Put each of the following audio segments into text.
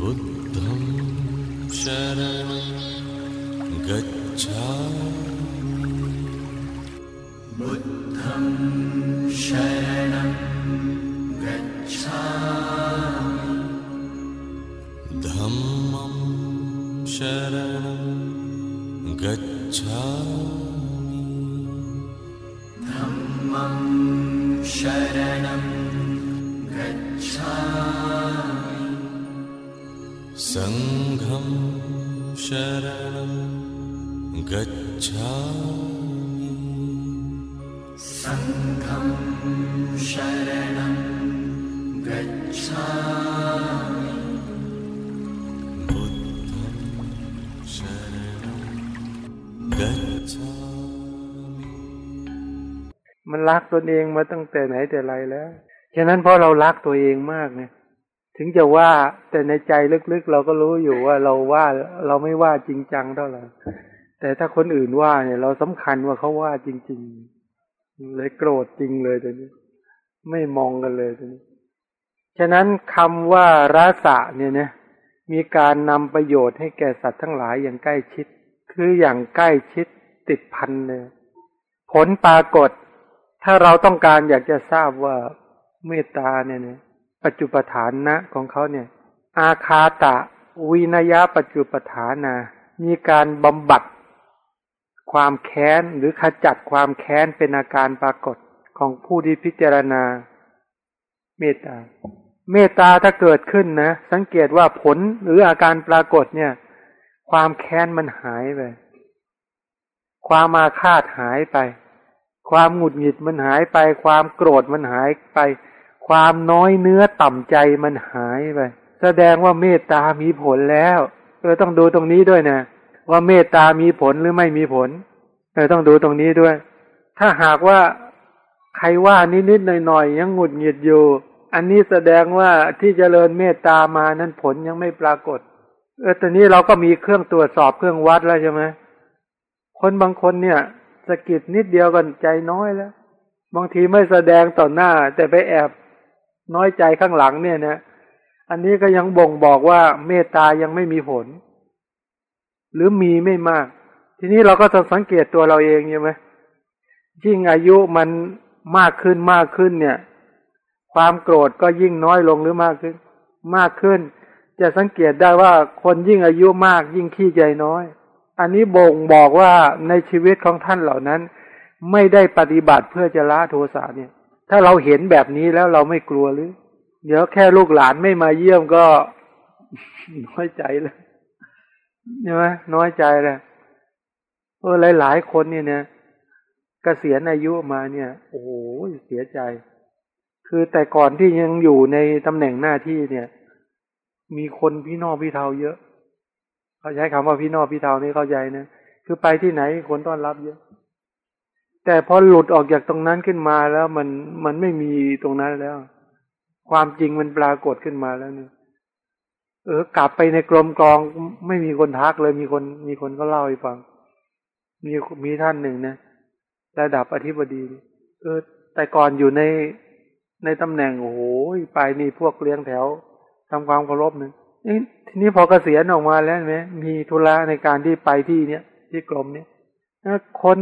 बुद्धं शरणं มันรักตนเองมาตั้งแต่ไหนแต่ไรแล้ว ฉะนั้นเพราะเรารักตัวเองมากเนี่ย ถึงจะว่าแต่ในใจลึกๆ เราก็รู้อยู่ว่าเราว่าเราไม่ว่าจริงจังเท่าไหร่ แต่ถ้าคนอื่นว่าเนี่ย เราสำคัญว่าเขาว่าจริง ๆ เลยโกรธจริงเลยตอนนี้ ไม่มองกันเลยตอนนี้ ฉะนั้นคำว่าราสะเนี่ยนะมีการนำประโยชน์ให้แก่สัตว์ทั้งหลายอย่างใกล้ชิด คืออย่างใกล้ชิดติดพันเลยผลปรากฏ ถ้าเราต้องการอยากจะทราบว่าเมตตาเนี่ยนะปัจจุปฐานนะของเขาเนี่ย อาคาตะวินยะปัจจุปฐานามีการบำบัดความแค้นหรือขจัดความแค้นเป็นอาการปรากฏของผู้ที่พิจารณา เมตตา เมตตาถ้าเกิดขึ้นนะ สังเกตว่าผลหรืออาการปรากฏเนี่ย ความแค้นมันหายไป ความมาคาดหายไป ความหงุดหงิดมันหายไป ความโกรธมันหายไป ความน้อยเนื้อต่ำใจมันหายไป แสดงว่าเมตตามีผลแล้วเออต้องดูตรงนี้ด้วยนะว่าเมตตามีผลหรือไม่มีผลเออต้องดูตรงนี้ด้วย ถ้าหากว่าใครว่านิดๆหน่อยๆยังหงุดหงิดอยู่ อันนี้แสดงว่าที่เจริญเมตตามานั้นผลยังไม่ปรากฏ เออตอนนี้เราก็มีเครื่องตรวจสอบเครื่องวัดแล้วใช่ไหมคนบางคนเนี่ยสะกิดนิดเดียวกันใจน้อยแล้ว บางทีไม่แสดงต่อหน้า แต่ไปแอบน้อยใจข้างหลังเนี่ยนะอันนี้ก็ยังบ่งบอกว่าเมตตายังไม่มีผล หรือมีไม่มาก ทีนี้เราก็จะสังเกตตัวเราเองใช่ไหมยิ่งอายุมันมากขึ้นมากขึ้นเนี่ย ความโกรธก็ยิ่งน้อยลงหรือมากขึ้น มากขึ้น จะสังเกตได้ว่าคนยิ่งอายุมากยิ่งขี้ใจน้อย อันนี้บ่งบอกว่าในชีวิตของท่านเหล่านั้น ไม่ได้ปฏิบัติเพื่อจะละโทสะเนี่ย ถ้าเราเห็นแบบนี้แล้วเราไม่กลัวหรือ เดี๋ยวแค่ลูกหลานไม่มาเยี่ยมก็น้อยใจเลยใช่ไหมน้อยใจเลยเออหลาย ๆ คนเนี่ยเนี่ยเกษียณอายุมาเนี่ย โอ้โหเสียใจ คือแต่ก่อนที่ยังอยู่ในตำแหน่งหน้าที่เนี่ย มีคนพี่นอกพี่เทาเยอะ เขาใช้คำว่าพี่นอกพี่เทานี่เข้าใจนะคือไปที่ไหนคนต้อนรับเยอะ แต่พอหลุดออกจากตรงนั้นขึ้นมาแล้วมันมันไม่มีตรงนั้นแล้ว ความจริงมันปรากฏขึ้นมาแล้วเนี่ยเออกลับไปในกรมกองไม่มีคนทักเลยมีคนมีคนก็เล่าให้ฟัง มีมีท่านหนึ่งนะระดับอธิบดี เออแต่ก่อนอยู่ใน ในตำแหน่งโอ้โหไปนี่พวกเลี้ยงแถวทำความเคารพหนึ่งทีนี้พอเกษียณออกมาแล้วไหมมีธุระในการที่ไปที่เนี้ยที่กรมเนี้ยคน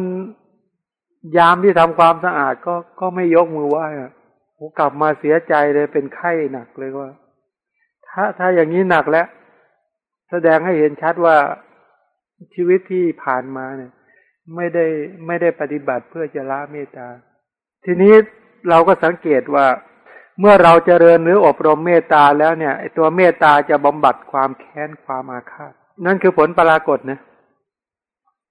ยามที่ทำความสะอาดก็ก็ไม่ยกมือไหว้อะโกลับมาเสียใจเลยเป็นไข้หนักเลยว่า ถ้าถ้าอย่างนี้หนักแล้ว แสดงให้เห็นชัดว่าชีวิตที่ผ่านมาเนี่ย ไม่ได้ไม่ได้ปฏิบัติเพื่อจะละเมตตา ทีนี้ เราก็สังเกตว่า เมื่อเราจเจริญหรืออบรมเมตตาแล้วเนี่ยไอตัวเมตตาจะบำบัดความแค้นความอาฆาตนั่นคือผลปรากฏนะ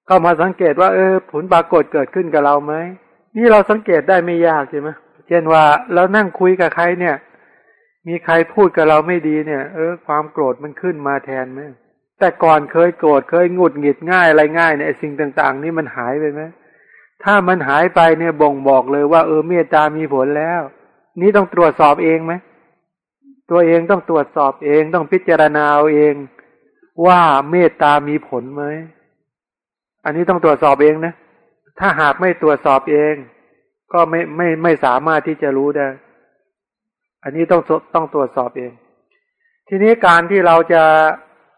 เข้ามาสังเกตว่า เออ ผลปรากฏเกิดขึ้นกับเราไหมนี่เราสังเกตได้ไม่ยากใช่ไหมเช่นว่าเรานั่งคุยกับใครเนี่ย มีใครพูดกับเราไม่ดีเนี่ย เออ ความโกรธมันขึ้นมาแทนไหมแต่ก่อนเคยโกรธเคยหงุดหงิดง่ายอะไรง่ายเนี่ยสิ่งต่าง ๆ นี่มันหายไปไหม ถ้ามันหายไปเนี่ยบ่งบอกเลยว่าเออเมตตามีผลแล้ว นี่ต้องตรวจสอบเองไหมตัวเองต้องตรวจสอบเองต้องพิจารณาเอาเอง ว่าเมตตามีผลไหมอันนี้ต้องตรวจสอบเองนะ ถ้าหากไม่ตรวจสอบเอง ก็ไม่ไม่ไม่สามารถที่จะรู้ได้ อันนี้ต้องต้องตรวจสอบเอง ทีนี้การที่เราจะ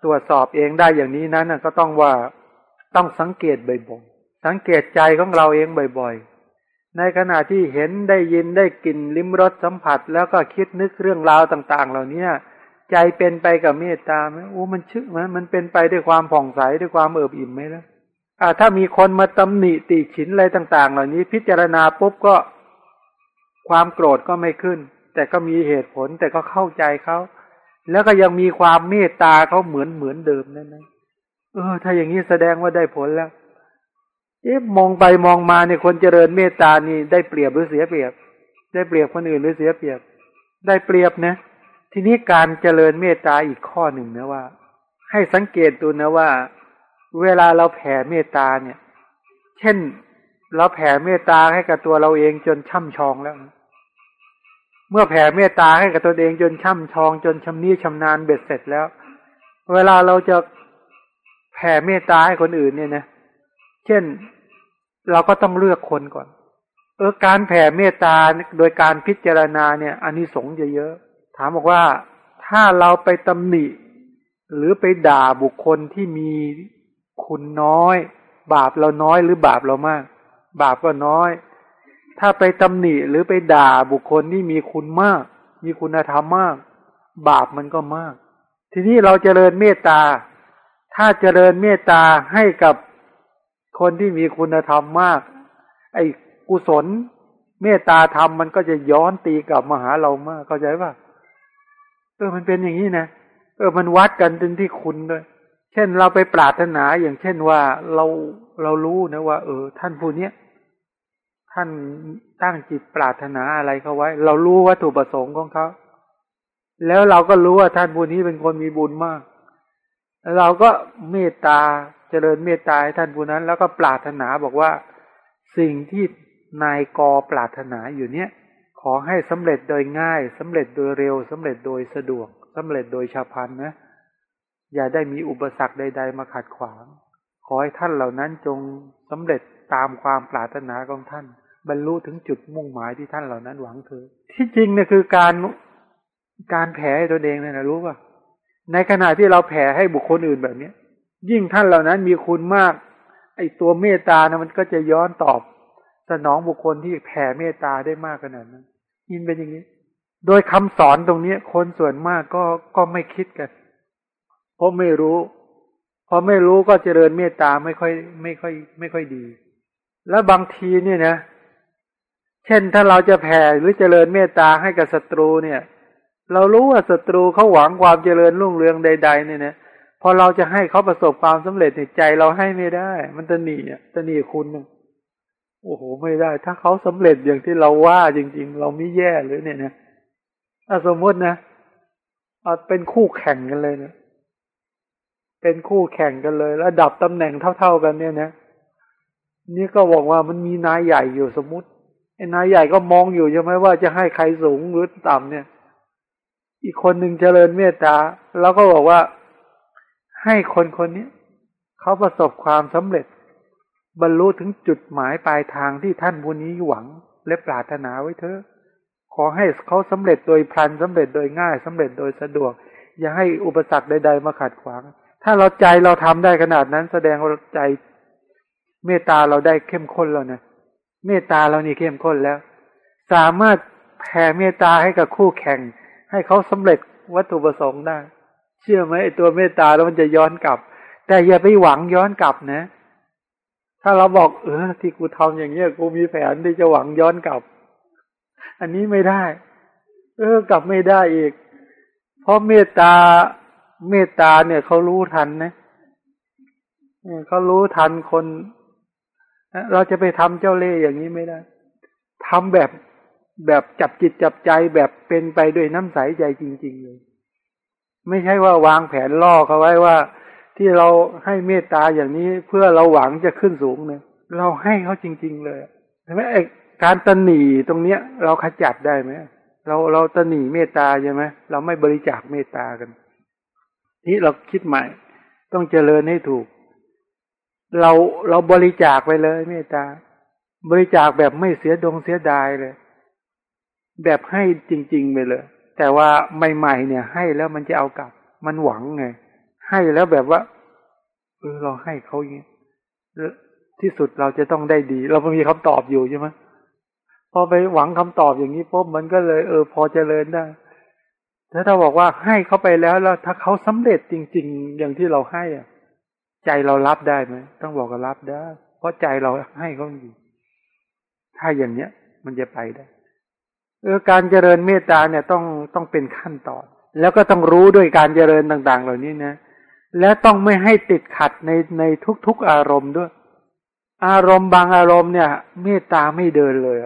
ตรวจสอบเองได้อย่างนี้นั้นก็ต้องว่าต้องสังเกตบ่อย สังเกตใจของเราเองบ่อยๆ ในขณะที่เห็นได้ยินได้กลิ่นลิ้มรสสัมผัส แล้วก็คิดนึกเรื่องราวต่าง ๆ เหล่านี้ใจเป็นไปกับเมตตาไหมโอ้มันชื่อมันมันเป็นไปด้วยความผ่องใสด้วยความเอิบอิ่มไหมล่ะอ่าถ้ามีคนมาตำหนิติฉินอะไรต่าง ๆ เหล่านี้ พิจารณาปุ๊บก็ ความโกรธก็ไม่ขึ้น แต่ก็มีเหตุผลแต่ก็เข้าใจเขาแล้วก็ยังมีความเมตตาเขาเหมือนเหมือนเดิมนั่นนะเออ ถ้าอย่างนี้แสดงว่าได้ผลแล้ว เอ๊ะมองไปมองมาเนี่ยคนเจริญเมตตานี่ได้เปรียบหรือเสียเปรียบ ได้เปรียบคนอื่นหรือเสียเปรียบ ได้เปรียบนะ ทีนี้การเจริญเมตตาอีกข้อหนึ่งนะว่า ให้สังเกตดูนะว่า เวลาเราแผ่เมตตาเนี่ย เช่นเราแผ่เมตตาให้กับตัวเราเองจนช่ำชองแล้ว เมื่อแผ่เมตตาให้กับตัวเองจนช่ำชอง จนชำนิชำนาญเบ็ดเสร็จแล้ว เวลาเราจะแผ่เมตตาให้คนอื่นเนี่ยนะเช่น เราก็ต้องเลือกคนก่อน เออการแผ่เมตตาโดยการพิจารณาเนี่ยอันนี้สงเยอะ ถามบอกว่าถ้าเราไปตำหนิ หรือไปด่าบุคคลที่มีคุณน้อย บาปเราน้อยหรือบาปเรามาก บาปก็น้อย ถ้าไปตำหนิหรือไปด่าบุคคลที่มีคุณมาก มีคุณธรรมมาก บาปมันก็มาก ทีนี้เราจเจริญเมตตา ถ้าเจริญเมตตาให้กับ คนที่มีคุณธรรมมาก ไอ้กุศล เมตตาธรรมมันก็จะย้อนตีกลับมาหาเรามากเข้าใจป่ะเออมันเป็นอย่างนี้นะเออมันวัดกันจนที่คุณด้วย เช่นเราไปปรารถนาอย่างเช่นว่าเราเรารู้นะว่า เออ ท่านผู้เนี้ยท่านตั้งจิตปรารถนาอะไรเขาไว้ เรารู้วัตถุประสงค์ของเขาแล้วเราก็รู้ว่าท่านผู้นี้เป็นคนมีบุญมาก เราก็เมตตา เจริญเมตตาให้ท่านผู้นั้น แล้วก็ปรารถนาบอกว่าสิ่งที่นายกอปรารถนาอยู่เนี้ยขอให้สำเร็จโดยง่ายสำเร็จโดยเร็วสำเร็จโดยสะดวกสำเร็จโดยฉับพลันนะ อย่าได้มีอุปสรรคใด ๆ มาขัดขวาง ขอให้ท่านเหล่านั้นจงสำเร็จตามความปรารถนาของท่าน บรรลุถึงจุดมุ่งหมายที่ท่านเหล่านั้นหวังเถอที่จริงเนี่ยคือการการแผ่ให้ตัวเองเนี่ยนะรู้ป่ะในขณะที่เราแผ่ให้บุคคลอื่นแบบเนี้ย ยิ่งท่านเหล่านั้นมีคุณมาก ไอตัวเมตตานะมันก็จะย้อนตอบ สนองบุคคลที่แผ่เมตตาได้มากขนาดนั้นยินเป็นอย่างนี้ โดยคำสอนตรงนี้คนส่วนมากก็ก็ไม่คิดกันเพราะไม่รู้พอไม่รู้ก็เจริญเมตตาไม่ค่อย ไม่ค่อย ไม่ค่อยดี แล้วบางทีเนี่ยนะ เช่นถ้าเราจะแผ่หรือเจริญเมตตาให้กับศัตรูเนี่ย เรารู้ว่าศัตรูเขาหวังความเจริญรุ่งเรืองใด ๆ เนี่ยนะ พอเราจะให้เขาประสบความสำเร็จในใจเราให้ไม่ได้ มันตะหนีอะตะหนีคุณโอ้โหไม่ได้ ถ้าเขาสำเร็จอย่างที่เราว่าจริง ๆ เราไม่แย่เลยเนี่ยนะถ้าสมมตินะเอาเป็นคู่แข่งกันเลยเนะเป็นคู่แข่งกันเลยแล้วดับตำแหน่งเท่า ๆกันเนี่ยนะนี่ก็บอกว่ามันมีนายใหญ่อยู่สมมติไอ้นายใหญ่ก็มองอยู่ใช่ไหมว่าจะให้ใครสูงหรือต่ำเนี่ย อีกคนหนึ่งเจริญเมตตา แล้วก็บอกว่า ให้คนคนนี้เขาประสบความสำเร็จ บรรลุถึงจุดหมายปลายทางที่ท่านผู้นี้หวังและปรารถนาไว้เถอะขอให้เขาสำเร็จโดยพลันสำเร็จโดยง่ายสำเร็จโดยสะดวก อย่าให้อุปสรรคใด ๆ มาขัดขวาง ถ้าเราใจเราทำได้ขนาดนั้น แสดงว่าใจเมตตาเราได้เข้มข้นแล้วนะเมตตาเรานี่เข้มข้นแล้ว สามารถแผ่เมตตาให้กับคู่แข่ง ให้เขาสำเร็จวัตถุประสงค์ได้ เชื่อไหมไอ้ตัวเมตตาแล้วมันจะย้อนกลับ แต่อย่าไปหวังย้อนกลับนะ ถ้าเราบอกเออ ที่กูทำอย่างเงี้ยกูมีแผนที่จะหวังย้อนกลับ อันนี้ไม่ได้ เออกลับไม่ได้อีก เพราะเมตตาเมตตาเนี่ยเขารู้ทันนะเขารู้ทันคนเราจะไปทำเจ้าเล่ห์อย่างนี้ไม่ได้ทำแบบแบบจับจิตจับใจแบบเป็นไปด้วยน้ำใสใจจริง ๆ เลย ไม่ใช่ว่าวางแผนล่อเขาไว้ว่า ที่เราให้เมตตาอย่างนี้เพื่อเราหวังจะขึ้นสูงเนี่ยเราให้เขาจริง ๆ เลยใช่ไหมไอ้การตนีตรงเนี้ย เราขจัดได้ไหมเราเราตนีเมตตาใช่ไหมเราไม่บริจาคเมตตากัน นี่เราคิดใหม่ ต้องเจริญให้ถูก เราเราบริจาคไปเลย เมตตา บริจาคแบบไม่เสียดงเสียดายเลย แบบให้จริง ๆ ไปเลย แต่ว่าใหม่ๆเนี่ย ให้แล้วมันจะเอากลับ มันหวังไง ให้แล้วแบบว่า เออเราให้เขาอย่างนี้ที่สุดเราจะต้องได้ดี เราไม่มีคำตอบอยู่ใช่ไหมพอไปหวังคำตอบอย่างนี้ปุ๊บมันก็เลย เออ พอเจริญได้ถ้าเราบอกว่าให้เขาไปแล้วแล้วถ้าเขาสำเร็จจริง ๆ อย่างที่เราให้อะ ใจเรารับได้ไหมต้องบอกว่ารับได้ เพราะใจเราให้เขาอยู่ ถ้าอย่างเนี้ย มันจะไปได้ การเจริญเมตตาเนี่ยต้องต้องเป็นขั้นตอน แล้วก็ต้องรู้ด้วยการเจริญต่างๆ เหล่านี้นะ และต้องไม่ให้ติดขัดในในทุกๆอารมณ์ด้วย อารมณ์บางอารมณ์เนี่ย เมตตาไม่เดินเลย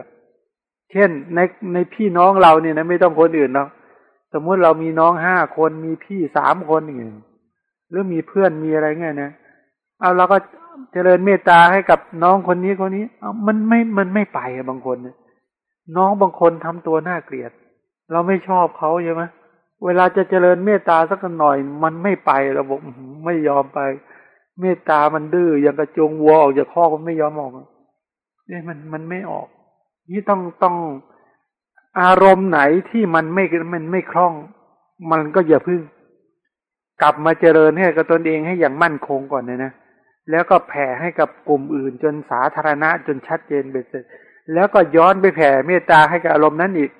เช่นในในพี่น้องเราเนี่ยนะไม่ต้องคนอื่นเนาะสมมุติเรามีน้องห้าคนมีพี่สามคนอย่างเงี้ยหรือมีเพื่อนมีอะไรเงี้ยนะเอาเราก็เจริญเมตตาให้กับน้องคนนี้คนนี้เอามันไม่มันไม่ไปบางคนเนี่ย น้องบางคนทำตัวน่าเกลียด เราไม่ชอบเขาใช่ไหมเวลาจะเจริญเมตตาสักหน่อย มันไม่ไปเราบอกไม่ยอมไป เมตตามันดื้ออย่างกระจงวัวออกจากข้อมันไม่ยอมออกเนี่ยมันมันไม่ออก นี่ต้องต้องอารมณ์ไหนที่มันไม่มันไม่คล่อง มันก็อย่าพึ่ง กลับมาเจริญให้กับตนเองให้อย่างมั่นคงก่อนเนะนะแล้วก็แผ่ให้กับกลุ่มอื่นจนสาธารณะจนชัดเจนเบ็ดเสร็จ แล้วก็ย้อนไปแผ่เมตตาให้กับอารมณ์นั้นอีก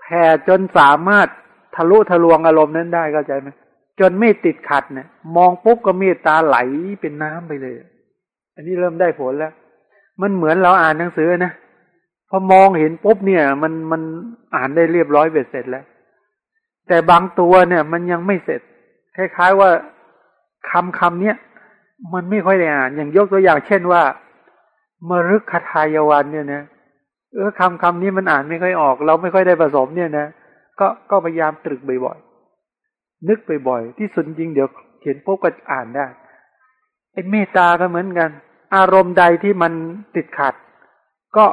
แผ่จนสามารถทะลุทะลวงอารมณ์นั้นได้เข้าใจไหมจนไม่ติดขัดเนี่ย มองปุ๊บก็เมตตาไหลเป็นน้ำไปเลย อันนี้เริ่มได้ผลแล้ว มันเหมือนเราอ่านหนังสือนะพอมองเห็นปุ๊บเนี่ย มันมันอ่านได้เรียบร้อยเบ็ดเสร็จแล้ว แต่บางตัวเนี่ย มันยังไม่เสร็จ คล้าย ๆว่าคำคำเนี้ยมันไม่ค่อยได้อ่าน อย่างยกตัวอย่างเช่นว่ามรึกคทายวันเนี่ยนะ เออคำคำนี้มันอ่านไม่ค่อยออก เราไม่ค่อยได้ผสมเนี่ยนะก็ก็พยายามตรึกบ่อยๆนึกบ่อยๆที่สุดจริงเดี๋ยวเขียนปุ๊บก็อ่านได้ไอ้เมตตาก็เหมือนกัน อารมณ์ใดที่มันติดขัด ก็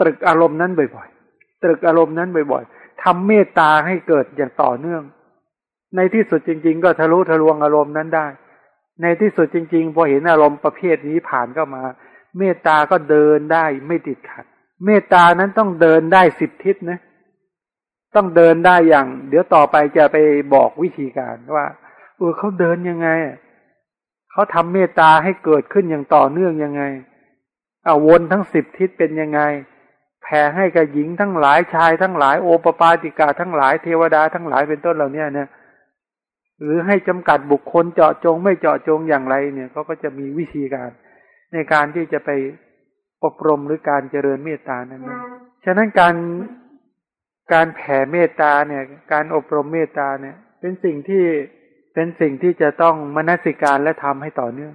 ตรึกอารมณ์นั้นบ่อยๆตรึกอารมณ์นั้นบ่อยๆทำเมตตาให้เกิดอย่างต่อเนื่อง ในที่สุดจริง ๆ ก็ทะลุทะลวงอารมณ์นั้นได้ ในที่สุดจริง ๆ พอเห็นอารมณ์ประเภทนี้ผ่านเข้ามา เมตตาก็เดินได้ไม่ติดขัด เมตตานั้นต้องเดินได้สิบทิศนะ ต้องเดินได้อย่าง เดี๋ยวต่อไปจะไปบอกวิธีการว่าเออเขาเดินยังไงเขาทำเมตตาให้เกิดขึ้นอย่างต่อเนื่องยังไงอาวนทั้งสิบทิศเป็นยังไง แผ่ให้กับหญิงทั้งหลายชายทั้งหลายโอปปาติกาทั้งหลายเทวดาทั้งหลายเป็นต้นเหล่านี้เนี่ยหรือให้จำกัดบุคคลเจาะจงไม่เจาะจงอย่างไรเนี่ยเขาก็จะมีวิธีการในการที่จะไป อบรมหรือการเจริญเมตตานั้นฉะนั้นการการแผ่เมตตาเนี่ย การอบรมเมตตาเนี่ย เป็นสิ่งที่เป็นสิ่งที่จะต้องมนสิการและทำให้ต่อเนื่อง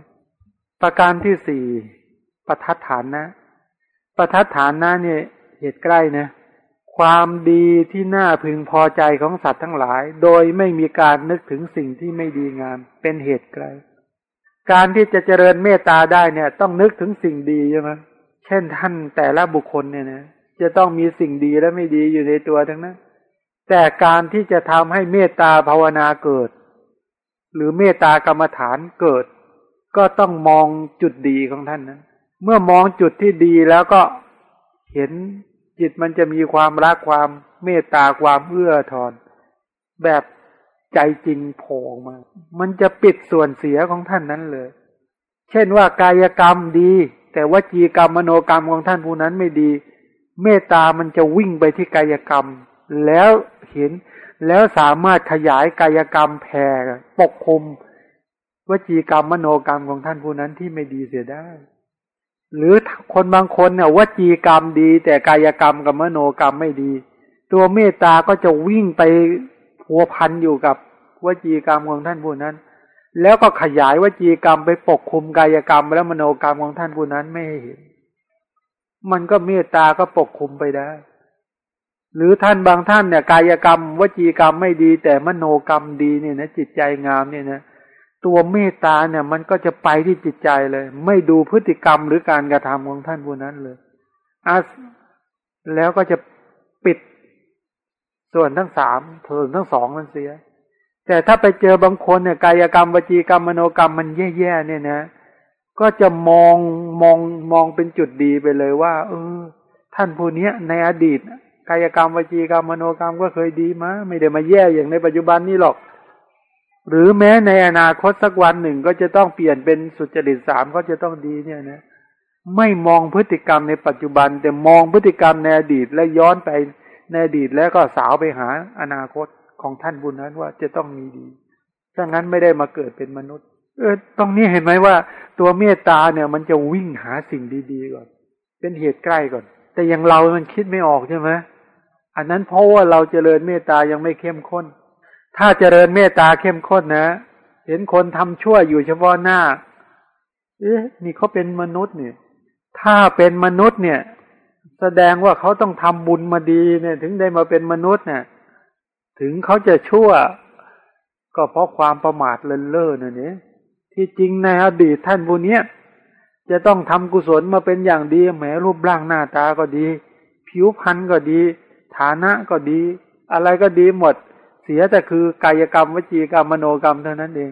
ประการที่สี่ประทัดฐานนะ ประทัดฐานนะเนี่ยเหตุใกล้นะความดีที่น่าพึงพอใจของสัตว์ทั้งหลาย โดยไม่มีการนึกถึงสิ่งที่ไม่ดีงาม เป็นเหตุไกล การที่จะเจริญเมตตาได้เนี่ย ต้องนึกถึงสิ่งดีใช่ไหม เช่นท่านแต่ละบุคคลเนี่ยนะจะต้องมีสิ่งดีและไม่ดีอยู่ในตัวทั้งนั้น แต่การที่จะทำให้เมตตาภาวนาเกิด หรือเมตตากรรมฐานเกิด ก็ต้องมองจุดดีของท่านนั้น เมื่อมองจุดที่ดีแล้วก็เห็นจิตมันจะมีความรักความเมตตาความเอื้อทอน แบบใจจริงโผล่มา มันจะปิดส่วนเสียของท่านนั้นเลย เช่นว่ากายกรรมดี แต่วจีกรรมมโนกรรมของท่านผู้นั้นไม่ดี เมตตามันจะวิ่งไปที่กายกรรม แล้วเห็นแล้วสามารถขยายกายกรรมแผ่ปกคลุมวจีกรรมมโนกรรมของท่านผู้นั้นที่ไม่ดีเสียได้ หรือคนบางคนเนี่ยวจีกรรมดี แต่กายกรรมกับมโนกรรมไม่ดี ตัวเมตตาก็จะวิ่งไปพัวพันอยู่กับวจีกรรมของท่านผู้นั้น แล้วก็ขยายวจีกรรมไปปกคลุมกายกรรม และมโนกรรมของท่านผู้นั้นไม่ให้เห็น มันก็เมตตาก็ปกคลุมไปได้ หรือท่านบางท่านเนี่ย กายกรรม วจีกรรมไม่ดี แต่มโนกรรมดีเนี่ยนะจิตใจงามเนี่ยนะตัวเมตตาเนี่ย มันก็จะไปที่จิตใจเลย ไม่ดูพฤติกรรมหรือการกระทำของท่านผู้นั้นเลยอาแล้วก็จะปิดส่วนทั้งสามเทิงทั้งสองมันเสีย แต่ถ้าไปเจอบางคนเนี่ยกายกรรมวจีกรรมมโนกรรมมันแย่ๆเนี่ยนะ ก็จะมองมองมองเป็นจุดดีไปเลยว่า เออ ท่านผู้นี้ในอดีตกายกรรมวจีกรรมมโนกรรมก็เคยดีมาไม่ได้มาแย่อย่างในปัจจุบันนี้หรอก หรือแม้ในอนาคตสักวันหนึ่งก็จะต้องเปลี่ยนเป็นสุจริตสามก็จะต้องดีเนี่ยนะไม่มองพฤติกรรมในปัจจุบัน แต่มองพฤติกรรมในอดีตและย้อนไปในอดีตแล้วก็สาวไปหาอนาคต ของท่านบุญนั้นว่าจะต้องมีดี ถ้างั้นไม่ได้มาเกิดเป็นมนุษย์ เออ ตรงนี้เห็นไหมว่า ตัวเมตตาเนี่ย มันจะวิ่งหาสิ่งดีๆก่อน เป็นเหตุใกล้ก่อน แต่อย่างเรา มันคิดไม่ออกใช่ไหมอันนั้นเพราะว่าเราเจริญเมตตายังไม่เข้มข้น ถ้าเจริญเมตตาเข้มข้นนะ เห็นคนทำชั่วอยู่เฉพาะหน้า เอ๊ะ นี่เขาเป็นมนุษย์เนี่ย ถ้าเป็นมนุษย์เนี่ย แสดงว่าเขาต้องทำบุญมาดีเนี่ย ถึงได้มาเป็นมนุษย์เนี่ย ถึงเขาจะชั่ว ก็เพราะความประมาทเลินเล่อน่ะเนี่ยที่จริงในอดีตท่านผู้นี้จะต้องทำกุศลมาเป็นอย่างดีแหมรูปร่างหน้าตาก็ดี ผิวพรรณก็ดี ฐานะก็ดี อะไรก็ดีหมด เสียแต่คือกายกรรมวจีกรรมมโนกรรมเท่านั้นเอง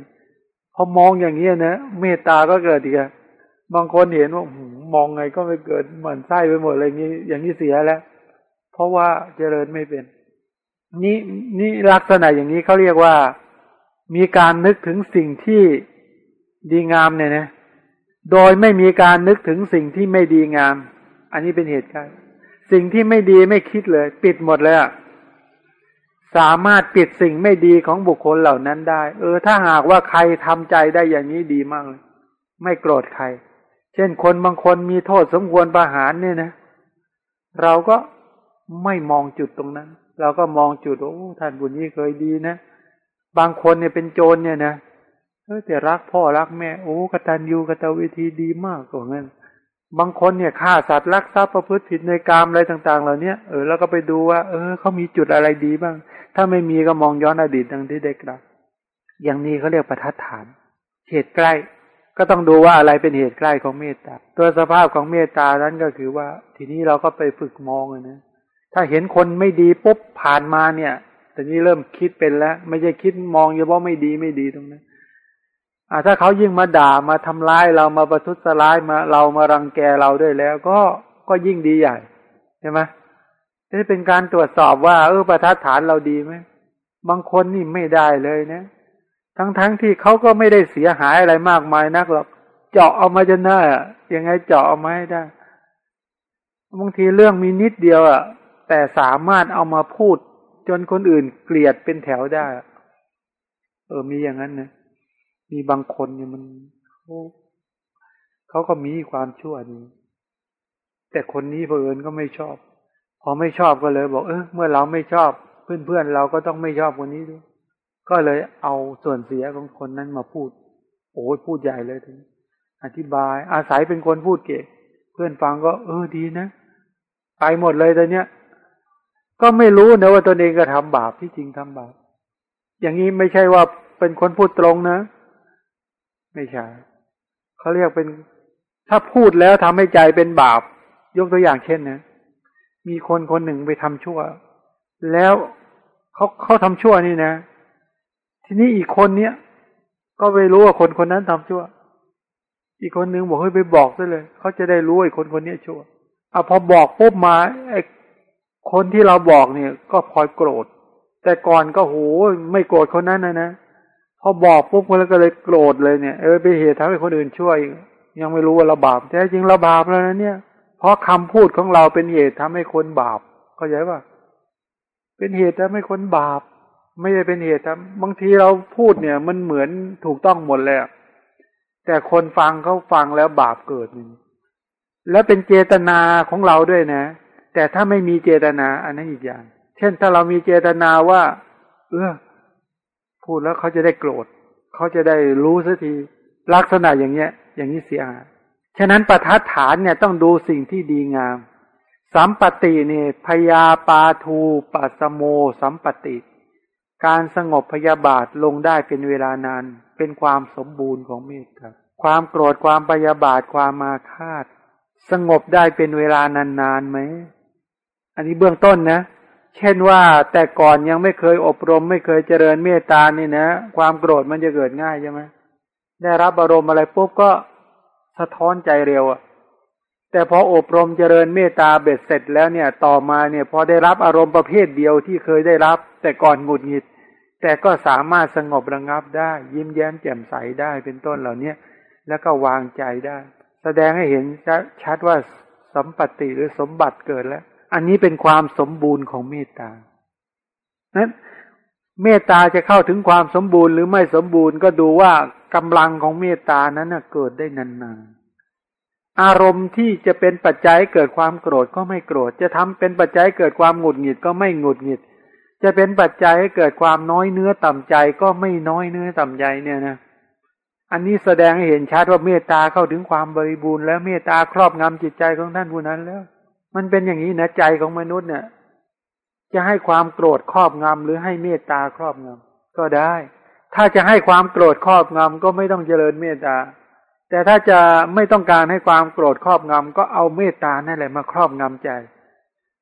พอมองอย่างนี้นะเมตตาก็เกิดอีกบางคนเห็นว่ามองไงก็ไม่เกิดเหมือนไส้ไปหมดอะไรอย่างนี้อย่างนี้เสียแล้ว เพราะว่าเจริญไม่เป็น นี่นี่ลักษณะอย่างนี้เขาเรียกว่ามีการนึกถึงสิ่งที่ดีงามเนี่ยนะ โดยไม่มีการนึกถึงสิ่งที่ไม่ดีงาม อันนี้เป็นเหตุการณ์สิ่งที่ไม่ดีไม่คิดเลย ปิดหมดเลยอะสามารถปิดสิ่งไม่ดีของบุคคลเหล่านั้นได้ เออ ถ้าหากว่าใครทำใจได้อย่างนี้ดีมากเลย ไม่โกรธใคร เช่นคนบางคนมีโทษสมควรประหารเนี่ยนะ เราก็ไม่มองจุดตรงนั้น เราก็มองจุดโอ้ท่านบุญนี้เคยดีนะบางคนเนี่ยเป็นโจรเนี่ยนะเออแต่รักพ่อรักแม่โอ้กตัญญูกตวิธีดีมากกว่างั้นบางคนเนี่ยฆ่าสัตว์รักทรัพย์ประพฤติผิดในกามอะไรต่าง ๆ เหล่านี้เออแล้วก็ไปดูว่า เออเขามีจุดอะไรดีบ้าง ถ้าไม่มีก็มองย้อนอดีตดังที่ได้กล่าวอย่างนี้เขาเรียกประทัดฐานเหตุใกล้ ก็ต้องดูว่าอะไรเป็นเหตุใกล้ของเมตตาตัวสภาพของเมตตานั้นก็คือว่า ทีนี้เราก็ไปฝึกมองนะ ถ้าเห็นคนไม่ดีปุ๊บผ่านมาเนี่ย แต่นี้เริ่มคิดเป็นแล้ว ไม่ใช่คิดมองเฉพาะไม่ดีไม่ดีตรงนั้นอ่าถ้าเขายิ่งมาด่ามาทำร้ายเรามาประทุษร้ายมาเรามารังแกเราด้วยแล้ว ก็ก็ยิ่งดีใหญ่ใช่ไหมนี่เป็นการตรวจสอบว่าเออประทัดฐานเราดีไหมบางคนนี่ไม่ได้เลยนะ ทั้งๆทที่เขาก็ไม่ได้เสียหายอะไรมากมายนักหรอกเจาะเอามาจนได้ยังไงเจาะเอามาให้ได้บางทีเรื่องมีนิดเดียวอะ แต่สามารถเอามาพูด จนคนอื่นเกลียดเป็นแถวได้ เออมีอย่างนั้นนะมีบางคนเนี่ยมันเขาก็มีความชั่วนี้ แต่คนนี้เพื่อนก็ไม่ชอบ พอไม่ชอบก็เลยบอกเออเมื่อเราไม่ชอบ เพื่อนเพื่อนเราก็ต้องไม่ชอบคนนี้ด้วยก็เลยเอาส่วนเสียของคนนั้นมาพูด โอ้ยพูดใหญ่เลยทีนี้อธิบาย อาศัยเป็นคนพูดเก่งเพื่อนฟังก็ เออดีนะ ไปหมดเลยตอนเนี้ย ก็ไม่รู้นะว่าตนเองก็ทำบาปที่จริงทำบาป อย่างนี้ไม่ใช่ว่าเป็นคนพูดตรงนะ ไม่ใช่เขาเรียกเป็นถ้าพูดแล้วทำให้ใจเป็นบาป ยกตัวอย่างเช่นนะมีคนคนหนึ่งไปทำชั่ว แล้วเขาเขาทำชั่วนี่นะ ทีนี้อีกคนเนี้ยก็ไปรู้ว่าคนคนนั้นทำชั่ว อีกคนนึงบอกให้ไปบอกได้เลยเขาจะได้รู้ไอ้คนคนนี้ชั่วอะพอบอกปุ๊บมาไอ้ คนที่เราบอกเนี่ย ก็พลอยโกรธ แต่ก่อนก็โหไม่โกรธคนนั้นนะนะพอบอกปุ๊บคนแล้วก็เลยโกรธเลยเนี่ยเออไปเหตุทำให้คนอื่นช่วยยังไม่รู้ว่าเราบาปแท้จริงเราบาปแล้วนะเนี่ย เพราะคำพูดของเราเป็นเหตุทำให้คนบาป เข้าใจป่ะเป็นเหตุทำให้คนบาป ไม่ได้เป็นเหตุทำบางทีเราพูดเนี่ย มันเหมือนถูกต้องหมดเลยแต่คนฟังเขาฟังแล้วบาปเกิดนี่แล้วเป็นเจตนาของเราด้วยนะ แต่ถ้าไม่มีเจตนา อันนั้นอีกอย่าง เช่นถ้าเรามีเจตนาว่า เออพูดแล้วเขาจะได้โกรธ เขาจะได้รู้สักทีลักษณะอย่างเนี้ย อย่างนี้เสียหายฉะนั้นประทัดฐานเนี่ยต้องดูสิ่งที่ดีงาม สัมปติเนี่ยพยาปาทูปัสโม สัมปติ การสงบพยาบาทลงได้เป็นเวลานาน เป็นความสมบูรณ์ของเมตตาความโกรธความพยาบาทความมาคาด สงบได้เป็นเวลานานๆไหม อันนี้เบื้องต้นนะ เช่นว่าแต่ก่อนยังไม่เคยอบรม ไม่เคยเจริญเมตตานี่นะ ความโกรธมันจะเกิดง่ายใช่ไหมได้รับอารมณ์อะไรปุ๊บก็สะท้อนใจเร็วอะแต่พออบรมเจริญเมตตาเบ็ดเสร็จแล้วเนี่ย ต่อมาเนี่ย พอได้รับอารมณ์ประเภทเดียวที่เคยได้รับ แต่ก่อนหงุดหงิด แต่ก็สามารถสงบระงับได้ ยิ้มแย้มแจ่มใสได้เป็นต้นเหล่าเนี้ยแล้วก็วางใจได้ แสดงให้เห็นชัดว่าสัมปติหรือสมบัติเกิดแล้ว อันนี้เป็นความสมบูรณ์ของเมตตานั้นเมตตาจะเข้าถึงความสมบูรณ์หรือไม่สมบูรณ์ก็ดูว่ากำลังของเมตตานั้นเกิดได้นานๆ อารมณ์ที่จะเป็นปัจจัยเกิดความโกรธก็ไม่โกรธ จะทำเป็นปัจจัยเกิดความหงุดหงิดก็ไม่หงุดหงิด จะเป็นปัจจัยให้เกิดความน้อยเนื้อต่ำใจก็ไม่น้อยเนื้อต่ำใจเนี่ยนะ อันนี้แสดงให้เห็นชัดว่าเมตตาเข้าถึงความบริบูรณ์แล้วเมตตาครอบงำจิตใจของท่านผู้นั้นแล้ว มันเป็นอย่างนี้นะใจของมนุษย์เนี่ย จะให้ความโกรธครอบงำหรือให้เมตตาครอบงำก็ได้ ถ้าจะให้ความโกรธครอบงำก็ไม่ต้องเจริญเมตตา แต่ถ้าจะไม่ต้องการให้ความโกรธครอบงำก็เอาเมตตานั่นแหละมาครอบงำใจ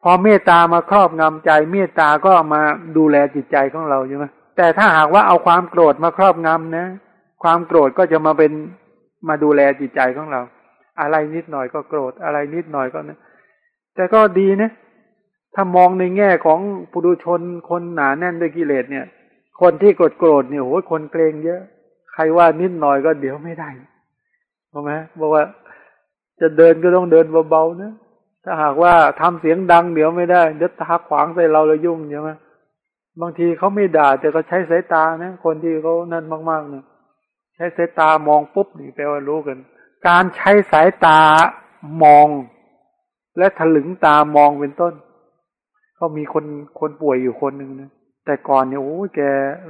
พอเมตตามาครอบงำใจ เมตตาก็มาดูแลจิตใจของเราใช่ไหมแต่ถ้าหากว่าเอาความโกรธมาครอบงำนะ ความโกรธก็จะมาเป็นมาดูแลจิตใจของเรา อะไรนิดหน่อยก็โกรธอะไรนิดหน่อยก็นะ แต่ก็ดีนะ ถ้ามองในแง่ของปุถุชนคนหนาแน่นด้วยกิเลสเนี่ย คนที่โกรธโกรธเนี่ยโอ้ยคนเกรงเยอะ ใครว่านิดหน่อยก็เดี๋ยวไม่ได้ถูกไหมบอกว่าจะเดินก็ต้องเดินเบาๆนะถ้าหากว่าทำเสียงดังเดี๋ยวไม่ได้เดี๋ยวตาขวางใส่เราเลยยุ่งใช่ไหมบางทีเขาไม่ด่าแต่ก็ใช้สายตานะคนที่เขานั่นมากๆเนี่ยใช้สายตามองปุ๊บนี่แปลว่ารู้กัน การใช้สายตามอง และถลึงตามองเป็นต้น ก็มีคนคนป่วยอยู่คนหนึ่งนะแต่ก่อนเนี่ยโอ้แก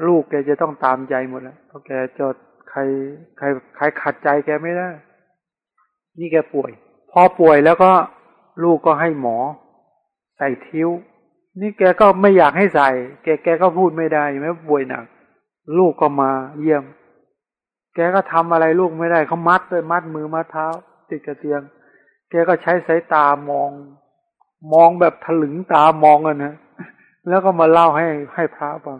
ลูกแกจะต้องตามใจหมดแล้วเพราะแกจดใครใครใครขัดใจแกไม่ได้ นี่แกป่วย พอป่วยแล้วก็ลูกก็ให้หมอ ใส่ทิ้ว นี่แกก็ไม่อยากให้ใส่ แกแกก็พูดไม่ได้ไม่ป่วยหนัก ลูกก็มาเยี่ยม แกก็ทำอะไรลูกไม่ได้เขามัดเลยมัดมือมัดเท้า ติดกระเตียง แกก็ใช้สายตามอง มองแบบถลึงตามองกันนะแล้วก็มาเล่าให้ให้พระฟัง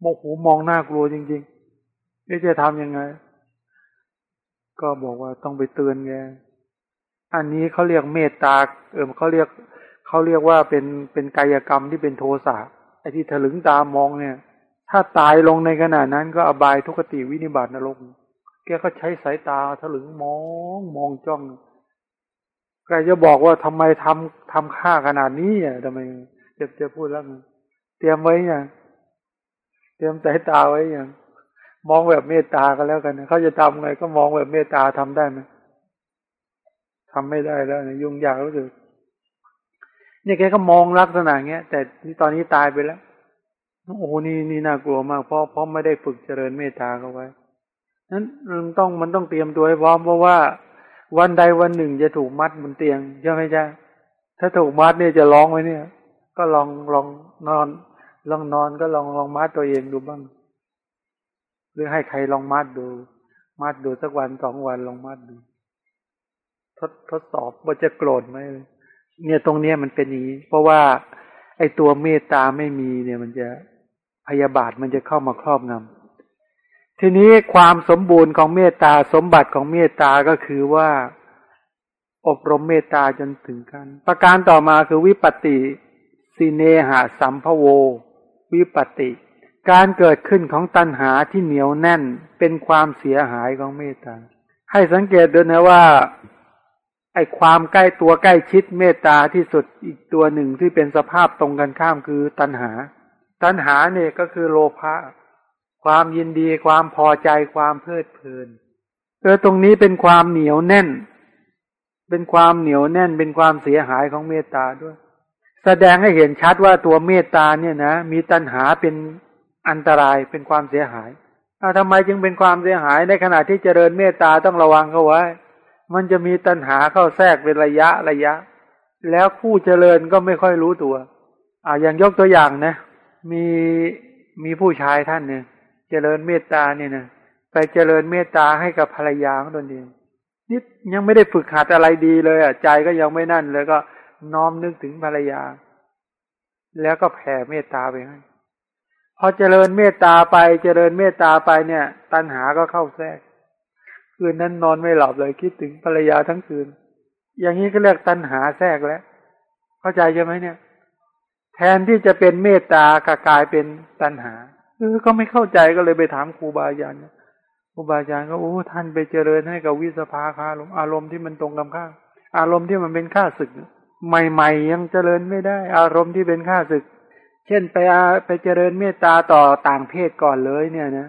โมโหมองน่ากลัวจริงๆนี่จะทำยังไง ก็บอกว่าต้องไปเตือนแกอันนี้เขาเรียกเมตตา เออเขาเรียกเขาเรียกว่าเป็นเป็นกายกรรมที่เป็นโทสะไอ้ที่ถลึงตามองเนี่ย ถ้าตายลงในขณะนั้นก็อบายทุกติวินิบาตนรกแกก็ใช้สายตาถลึงมองมองจ้อง ใครจะบอกว่าทำไมทำทำค่าขนาดนี้อะทำไมจะจะพูดแล้วเตรียมไว้อย่างเตรียมสายตาไว้อย่างมองแบบเมตตากันแล้วกันเขาจะทำไงก็มองแบบเมตตาทำได้ไหมทำไม่ได้แล้วยุ่งยากรู้สึกเนี่ยแกก็มองลักษณะเงี้ยแต่ที่ตอนนี้ตายไปแล้วโอ้โหนี่นี่น่ากลัวมากเพราะเพราะไม่ได้ฝึกเจริญเมตตาเขาไว้นั้นมันต้องมันต้องเตรียมตัวให้พร้อมเพราะว่า วันใดวันหนึ่งจะถูกมัดบนเตียงใช่ไหมจ๊ะถ้าถูกมัดเนี่ยจะร้องไหมเนี่ย ก็ลองลองนอน ลองนอนก็ลองลองมัดตัวเองดูบ้าง หรือให้ใครลองมัดดู มัดดูสักวันสองวันลองมัดดู ทดทดสอบว่าจะโกรธไหมเนี่ยตรงเนี้ยมันเป็นอย่างนี้ เพราะว่า ไอ้ตัวเมตตาไม่มีเนี่ยมันจะพยาบาทมันจะเข้ามาครอบงำ ทีนี้ความสมบูรณ์ของเมตตาสมบัติของเมตตาก็คือว่า อบรมเมตตาจนถึงกัน ประการต่อมาคือวิปติสิเนหาสัมภโว วิปติ การเกิดขึ้นของตัณหาที่เหนียวแน่นเป็นความเสียหายของเมตตา ให้สังเกตด้วยนะว่าไอความใกล้ตัวใกล้ชิดเมตตาที่สุดอีกตัวหนึ่งที่เป็นสภาพตรงกันข้ามคือตัณหา ตัณหาเนี่ยก็คือโลภะ ความยินดีความพอใจความเพลิดเพลินเออตรงนี้เป็นความเหนียวแน่น เป็นความเหนียวแน่นเป็นความเสียหายของเมตตาด้วย แสดงให้เห็นชัดว่าตัวเมตตาเนี่ยนะมีตัณหาเป็นอันตรายเป็นความเสียหายอาทำไมจึงเป็นความเสียหายในขณะที่เจริญเมตตาต้องระวังเขาไว้ มันจะมีตัณหาเข้าแทรกเป็นระยะระยะ แล้วผู้เจริญก็ไม่ค่อยรู้ตัว อ่าอย่างยกตัวอย่างนะ มีมีผู้ชายท่านหนึ่ง จริญเมตตาเนี่ยนะไปเจริญเมตตาให้กับภรรยาของตนเองนี่ยังไม่ได้ฝึกหัดอะไรดีเลยอะใจก็ยังไม่นั่นเลยก็น้อมนึกถึงภรรยา แล้วก็แผ่เมตตาไปให้พอเจริญเมตตาไปเจริญเมตตาไปเนี่ย ตัณหาก็เข้าแทรก คืนนั้นนอนไม่หลับเลยคิดถึงภรรยาทั้งคืน อย่างนี้ก็เรียกตัณหาแทรกแล้ว เข้าใจใช่ไหมเนี่ย แทนที่จะเป็นเมตตากกลายเป็นตัณหา เออก็ไม่เข้าใจก็เลยไปถามครูบาอาจารย์ครูบาอาจารย์ก็โอ้ท่านไปเจริญให้กับวิสภาคารมอารมณ์ที่มันตรงกันข้ามอารมณ์ที่มันเป็นข้าศึก ใหม่ ๆ ยังเจริญไม่ได้ อารมณ์ที่เป็นข้าศึก เช่นไปไปเจริญเมตตาต่อต่างเพศก่อนเลยเนี่ยนะ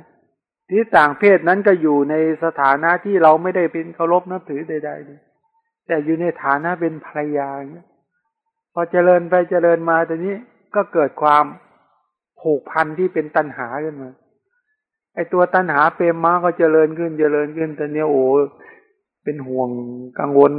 ที่ต่างเพศนั้นก็อยู่ในสถานะที่เราไม่ได้เป็นเคารพนับถือใดๆแต่อยู่ในฐานะเป็นภรรยาเนี่ยพอเจริญไปเจริญมาตอนนี้ก็เกิดความ ผูกพันที่เป็นตัณหาขึ้นมาไอตัวตัณหาเปรมมาก็เจริญขึ้นเจริญขึ้นแต่เนี้ยโอ้เป็นห่วงกังวล